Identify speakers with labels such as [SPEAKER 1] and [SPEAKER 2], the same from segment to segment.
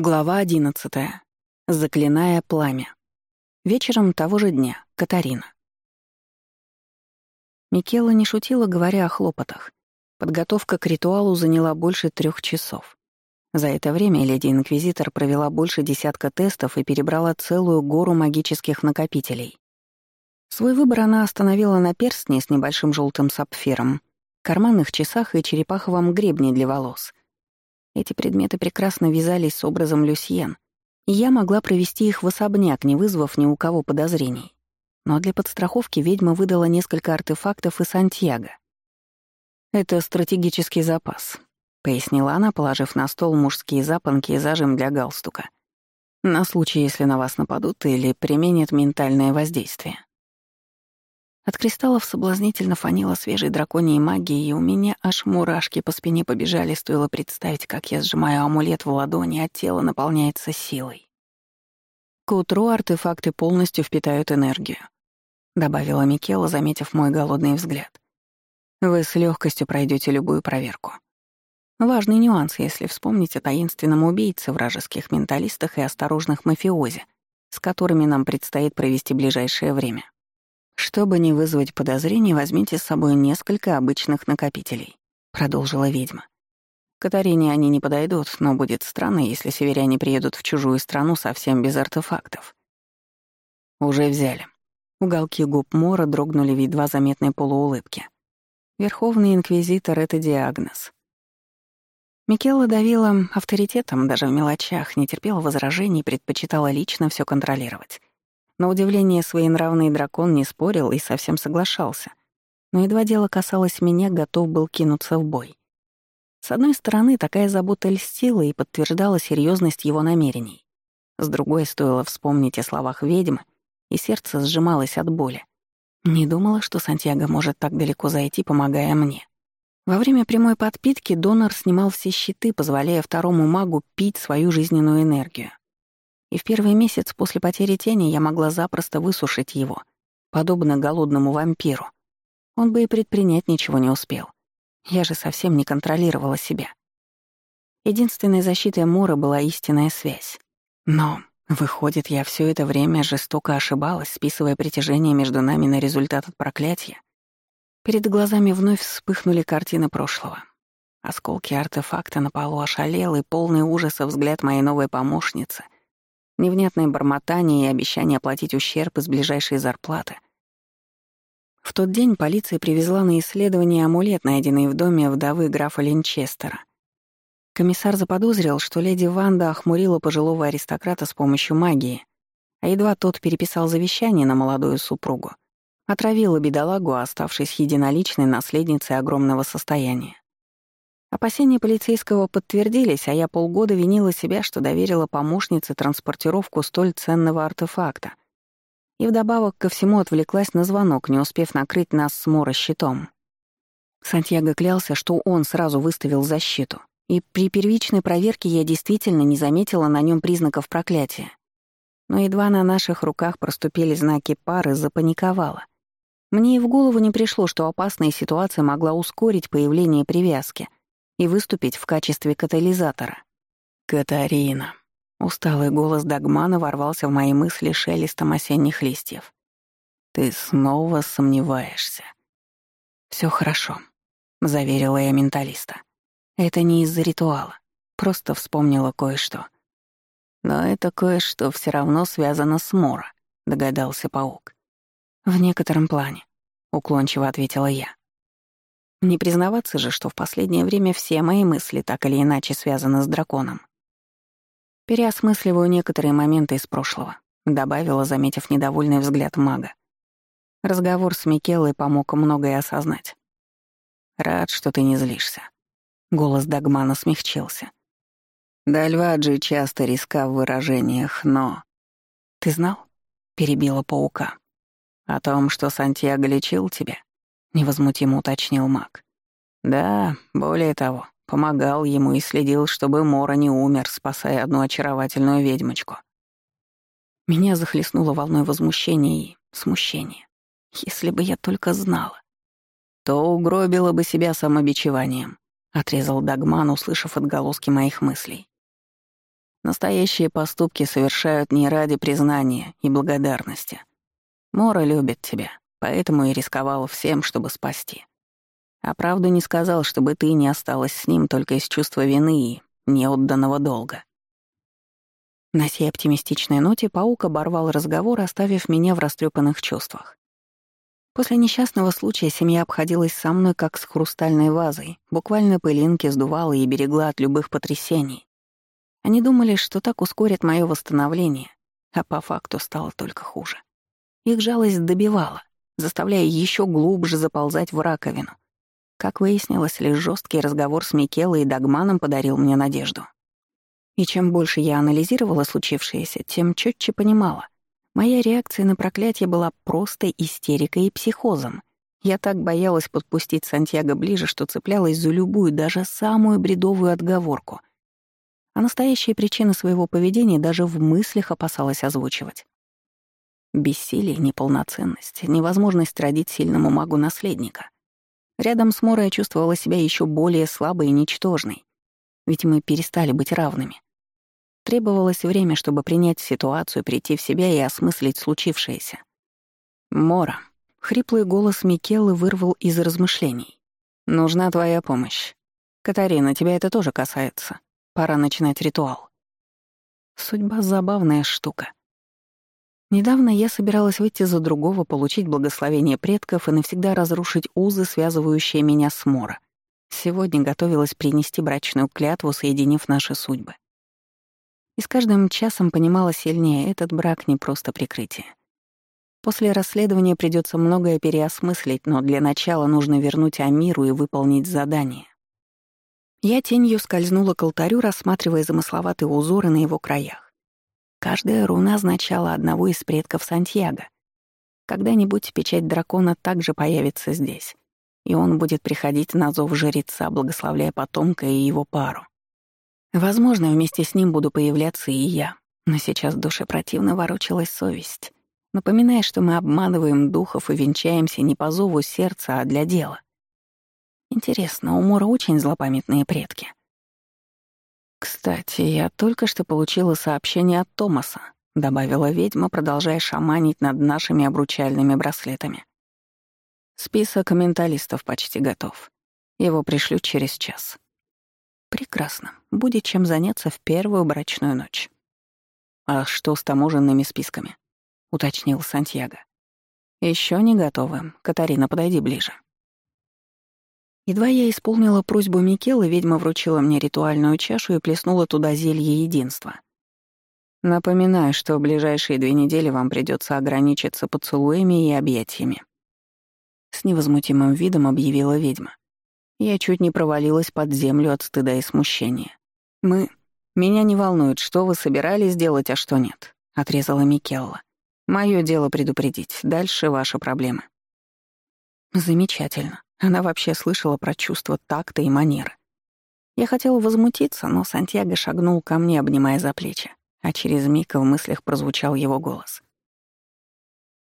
[SPEAKER 1] Глава одиннадцатая. Заклиная пламя. Вечером того же дня. Катарина. Микела не шутила, говоря о хлопотах. Подготовка к ритуалу заняла больше трех часов. За это время леди-инквизитор провела больше десятка тестов и перебрала целую гору магических накопителей. Свой выбор она остановила на перстне с небольшим желтым сапфиром, карманных часах и черепаховом гребне для волос — эти предметы прекрасно вязались с образом Люсьен, и я могла провести их в особняк, не вызвав ни у кого подозрений. Но для подстраховки ведьма выдала несколько артефактов из Сантьяго. «Это стратегический запас», — пояснила она, положив на стол мужские запонки и зажим для галстука. «На случай, если на вас нападут или применят ментальное воздействие». От кристаллов соблазнительно фанило свежей драконьей магией, и у меня аж мурашки по спине побежали, стоило представить, как я сжимаю амулет в ладони, а тело наполняется силой. К утру артефакты полностью впитают энергию, добавила Микела, заметив мой голодный взгляд. Вы с легкостью пройдете любую проверку. Важный нюанс, если вспомнить о таинственном убийце, вражеских менталистах и осторожных мафиози, с которыми нам предстоит провести ближайшее время. «Чтобы не вызвать подозрений, возьмите с собой несколько обычных накопителей», — продолжила ведьма. «Катарине они не подойдут, но будет странно, если северяне приедут в чужую страну совсем без артефактов». «Уже взяли». Уголки губ Мора дрогнули в едва заметной полуулыбке. Верховный инквизитор — это диагноз. Микела давила авторитетом даже в мелочах, не терпела возражений, предпочитала лично все контролировать. На удивление своенравный дракон не спорил и совсем соглашался. Но едва дело касалось меня, готов был кинуться в бой. С одной стороны, такая забота льстила и подтверждала серьезность его намерений. С другой, стоило вспомнить о словах ведьмы, и сердце сжималось от боли. Не думала, что Сантьяго может так далеко зайти, помогая мне. Во время прямой подпитки донор снимал все щиты, позволяя второму магу пить свою жизненную энергию. И в первый месяц после потери тени я могла запросто высушить его, подобно голодному вампиру. Он бы и предпринять ничего не успел. Я же совсем не контролировала себя. Единственной защитой Мора была истинная связь. Но, выходит, я все это время жестоко ошибалась, списывая притяжение между нами на результат от проклятия. Перед глазами вновь вспыхнули картины прошлого. Осколки артефакта на полу ошалел, и полный ужаса взгляд моей новой помощницы — невнятное бормотание и обещание оплатить ущерб из ближайшей зарплаты. В тот день полиция привезла на исследование амулет, найденный в доме вдовы графа Линчестера. Комиссар заподозрил, что леди Ванда охмурила пожилого аристократа с помощью магии, а едва тот переписал завещание на молодую супругу, отравила бедолагу, оставшись единоличной наследницей огромного состояния. Опасения полицейского подтвердились, а я полгода винила себя, что доверила помощнице транспортировку столь ценного артефакта. И вдобавок ко всему отвлеклась на звонок, не успев накрыть нас с Мора щитом. Сантьяго клялся, что он сразу выставил защиту, и при первичной проверке я действительно не заметила на нем признаков проклятия. Но едва на наших руках проступили знаки пары, запаниковала. Мне и в голову не пришло, что опасная ситуация могла ускорить появление привязки — и выступить в качестве катализатора. «Катарина». Усталый голос Дагмана ворвался в мои мысли шелестом осенних листьев. «Ты снова сомневаешься». Все хорошо», — заверила я менталиста. «Это не из-за ритуала. Просто вспомнила кое-что». «Но это кое-что все равно связано с Мора», — догадался паук. «В некотором плане», — уклончиво ответила я. Не признаваться же, что в последнее время все мои мысли так или иначе связаны с драконом. Переосмысливаю некоторые моменты из прошлого, добавила, заметив недовольный взгляд мага. Разговор с Микелой помог многое осознать. «Рад, что ты не злишься». Голос Дагмана смягчился. «Да Льваджи часто риска в выражениях, но...» «Ты знал?» — перебила паука. «О том, что Сантьяго лечил тебя?» — невозмутимо уточнил маг. «Да, более того, помогал ему и следил, чтобы Мора не умер, спасая одну очаровательную ведьмочку». Меня захлестнуло волной возмущения и смущения. Если бы я только знала. То угробила бы себя самобичеванием, — отрезал Дагман, услышав отголоски моих мыслей. Настоящие поступки совершают не ради признания и благодарности. Мора любит тебя, поэтому и рисковал всем, чтобы спасти. А правду не сказал, чтобы ты не осталась с ним только из чувства вины и неотданного долга. На сей оптимистичной ноте паук оборвал разговор, оставив меня в растрепанных чувствах. После несчастного случая семья обходилась со мной как с хрустальной вазой, буквально пылинки сдувала и берегла от любых потрясений. Они думали, что так ускорят мое восстановление, а по факту стало только хуже. Их жалость добивала, заставляя еще глубже заползать в раковину. Как выяснилось, лишь жесткий разговор с Микелой и Дагманом подарил мне надежду. И чем больше я анализировала случившееся, тем четче понимала. Моя реакция на проклятие была просто истерикой и психозом. Я так боялась подпустить Сантьяго ближе, что цеплялась за любую, даже самую бредовую отговорку. А настоящие причины своего поведения даже в мыслях опасалась озвучивать. Бессилие, неполноценность, невозможность родить сильному магу наследника. Рядом с Морой я чувствовала себя еще более слабой и ничтожной, ведь мы перестали быть равными. Требовалось время, чтобы принять ситуацию, прийти в себя и осмыслить случившееся. «Мора», — хриплый голос Микелы вырвал из размышлений. «Нужна твоя помощь. Катарина, тебя это тоже касается. Пора начинать ритуал». Судьба — забавная штука. Недавно я собиралась выйти за другого, получить благословение предков и навсегда разрушить узы, связывающие меня с Мора. Сегодня готовилась принести брачную клятву, соединив наши судьбы. И с каждым часом понимала сильнее, этот брак не просто прикрытие. После расследования придется многое переосмыслить, но для начала нужно вернуть Амиру и выполнить задание. Я тенью скользнула к алтарю, рассматривая замысловатые узоры на его краях. Каждая руна означала одного из предков Сантьяго. Когда-нибудь печать дракона также появится здесь, и он будет приходить на зов жреца, благословляя потомка и его пару. Возможно, вместе с ним буду появляться и я, но сейчас в душе противно ворочалась совесть, напоминая, что мы обманываем духов и венчаемся не по зову сердца, а для дела. Интересно, у Мора очень злопамятные предки. «Кстати, я только что получила сообщение от Томаса», — добавила ведьма, продолжая шаманить над нашими обручальными браслетами. «Список менталистов почти готов. Его пришлют через час». «Прекрасно. Будет чем заняться в первую брачную ночь». «А что с таможенными списками?» — уточнил Сантьяго. Еще не готовы. Катарина, подойди ближе». Едва я исполнила просьбу Микелы, ведьма вручила мне ритуальную чашу и плеснула туда зелье единства. Напоминаю, что в ближайшие две недели вам придется ограничиться поцелуями и объятиями. С невозмутимым видом объявила ведьма. Я чуть не провалилась под землю от стыда и смущения. «Мы... Меня не волнует, что вы собирались делать, а что нет», — отрезала Микелла. «Моё дело предупредить. Дальше ваши проблемы». «Замечательно. Она вообще слышала про чувство такта и манеры. Я хотела возмутиться, но Сантьяго шагнул ко мне, обнимая за плечи, а через миг в мыслях прозвучал его голос.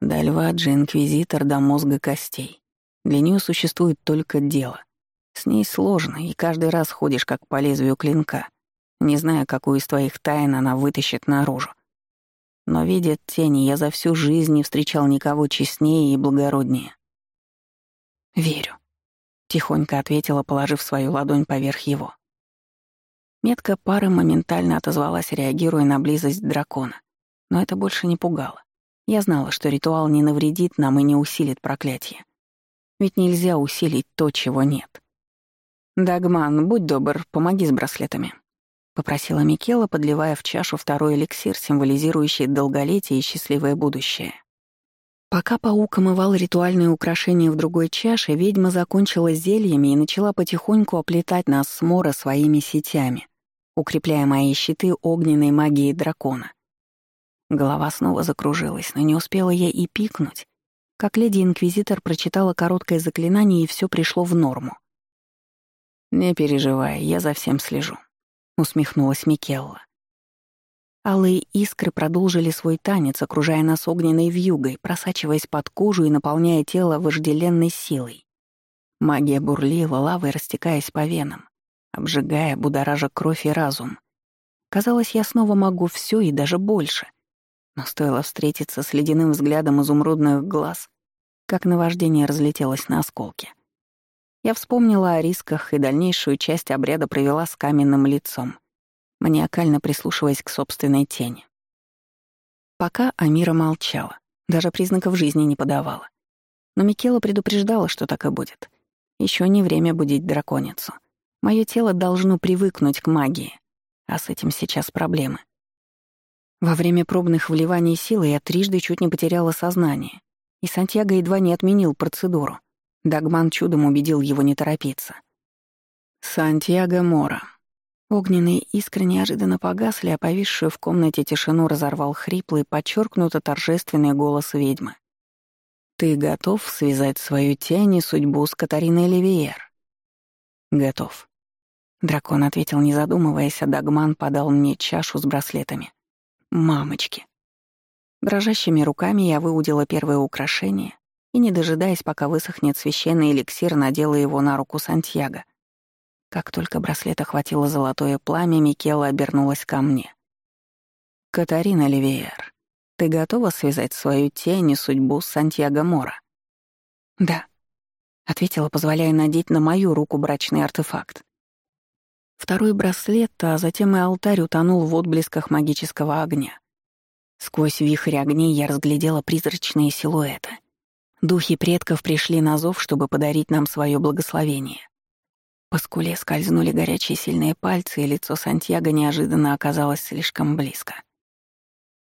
[SPEAKER 1] Дальваджи — инквизитор до мозга костей. Для нее существует только дело. С ней сложно, и каждый раз ходишь как по лезвию клинка, не зная, какую из твоих тайн она вытащит наружу. Но, видя тени, я за всю жизнь не встречал никого честнее и благороднее. «Верю», — тихонько ответила, положив свою ладонь поверх его. Метка пары моментально отозвалась, реагируя на близость дракона. Но это больше не пугало. Я знала, что ритуал не навредит нам и не усилит проклятие. Ведь нельзя усилить то, чего нет. «Дагман, будь добр, помоги с браслетами», — попросила Микела, подливая в чашу второй эликсир, символизирующий долголетие и счастливое будущее. Пока паук омывал ритуальные украшения в другой чаше, ведьма закончила зельями и начала потихоньку оплетать нас с Мора своими сетями, укрепляя мои щиты огненной магией дракона. Голова снова закружилась, но не успела я и пикнуть, как леди-инквизитор прочитала короткое заклинание, и все пришло в норму. «Не переживай, я за всем слежу», — усмехнулась Микелла. Алые искры продолжили свой танец, окружая нас огненной вьюгой, просачиваясь под кожу и наполняя тело вожделенной силой. Магия бурлила, лавой растекаясь по венам, обжигая, будоража кровь и разум. Казалось, я снова могу все и даже больше. Но стоило встретиться с ледяным взглядом изумрудных глаз, как наваждение разлетелось на осколки. Я вспомнила о рисках и дальнейшую часть обряда провела с каменным лицом, маниакально прислушиваясь к собственной тени. Пока Амира молчала, даже признаков жизни не подавала. Но Микела предупреждала, что так и будет. Еще не время будить драконицу. Мое тело должно привыкнуть к магии, а с этим сейчас проблемы. Во время пробных вливаний силы я трижды чуть не потеряла сознание, и Сантьяго едва не отменил процедуру. Дагман чудом убедил его не торопиться. Сантьяго Мора. Огненные искры неожиданно погасли, а повисшую в комнате тишину разорвал хриплый, подчеркнуто торжественный голос ведьмы. «Ты готов связать свою тень и судьбу с Катариной Ливиер?» «Готов». Дракон ответил, не задумываясь, а Дагман подал мне чашу с браслетами. «Мамочки». Дрожащими руками я выудила первое украшение и, не дожидаясь, пока высохнет священный эликсир, надела его на руку Сантьяго. Как только браслет охватило золотое пламя, Микела обернулась ко мне. «Катарина Ливиер, ты готова связать свою тень и судьбу с Сантьяго Мора?» «Да», — ответила, позволяя надеть на мою руку брачный артефакт. Второй браслет, а затем и алтарь утонул в отблесках магического огня. Сквозь вихрь огней я разглядела призрачные силуэты. Духи предков пришли на зов, чтобы подарить нам свое благословение. По скуле скользнули горячие сильные пальцы, и лицо Сантьяго неожиданно оказалось слишком близко.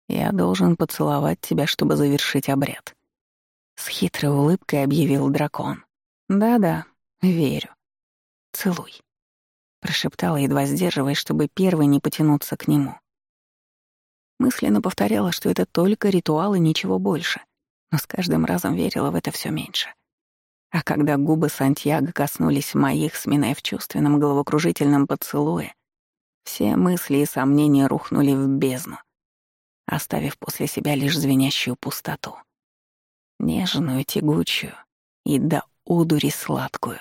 [SPEAKER 1] Я должен поцеловать тебя, чтобы завершить обряд. С хитрой улыбкой объявил дракон. Да-да, верю. Целуй. Прошептала, едва сдерживаясь, чтобы первой не потянуться к нему. Мысленно повторяла, что это только ритуал и ничего больше, но с каждым разом верила в это все меньше. А когда губы Сантьяго коснулись моих, сминая в чувственном головокружительном поцелуе, все мысли и сомнения рухнули в бездну — оставив после себя лишь звенящую пустоту. Нежную, тягучую и до удури сладкую.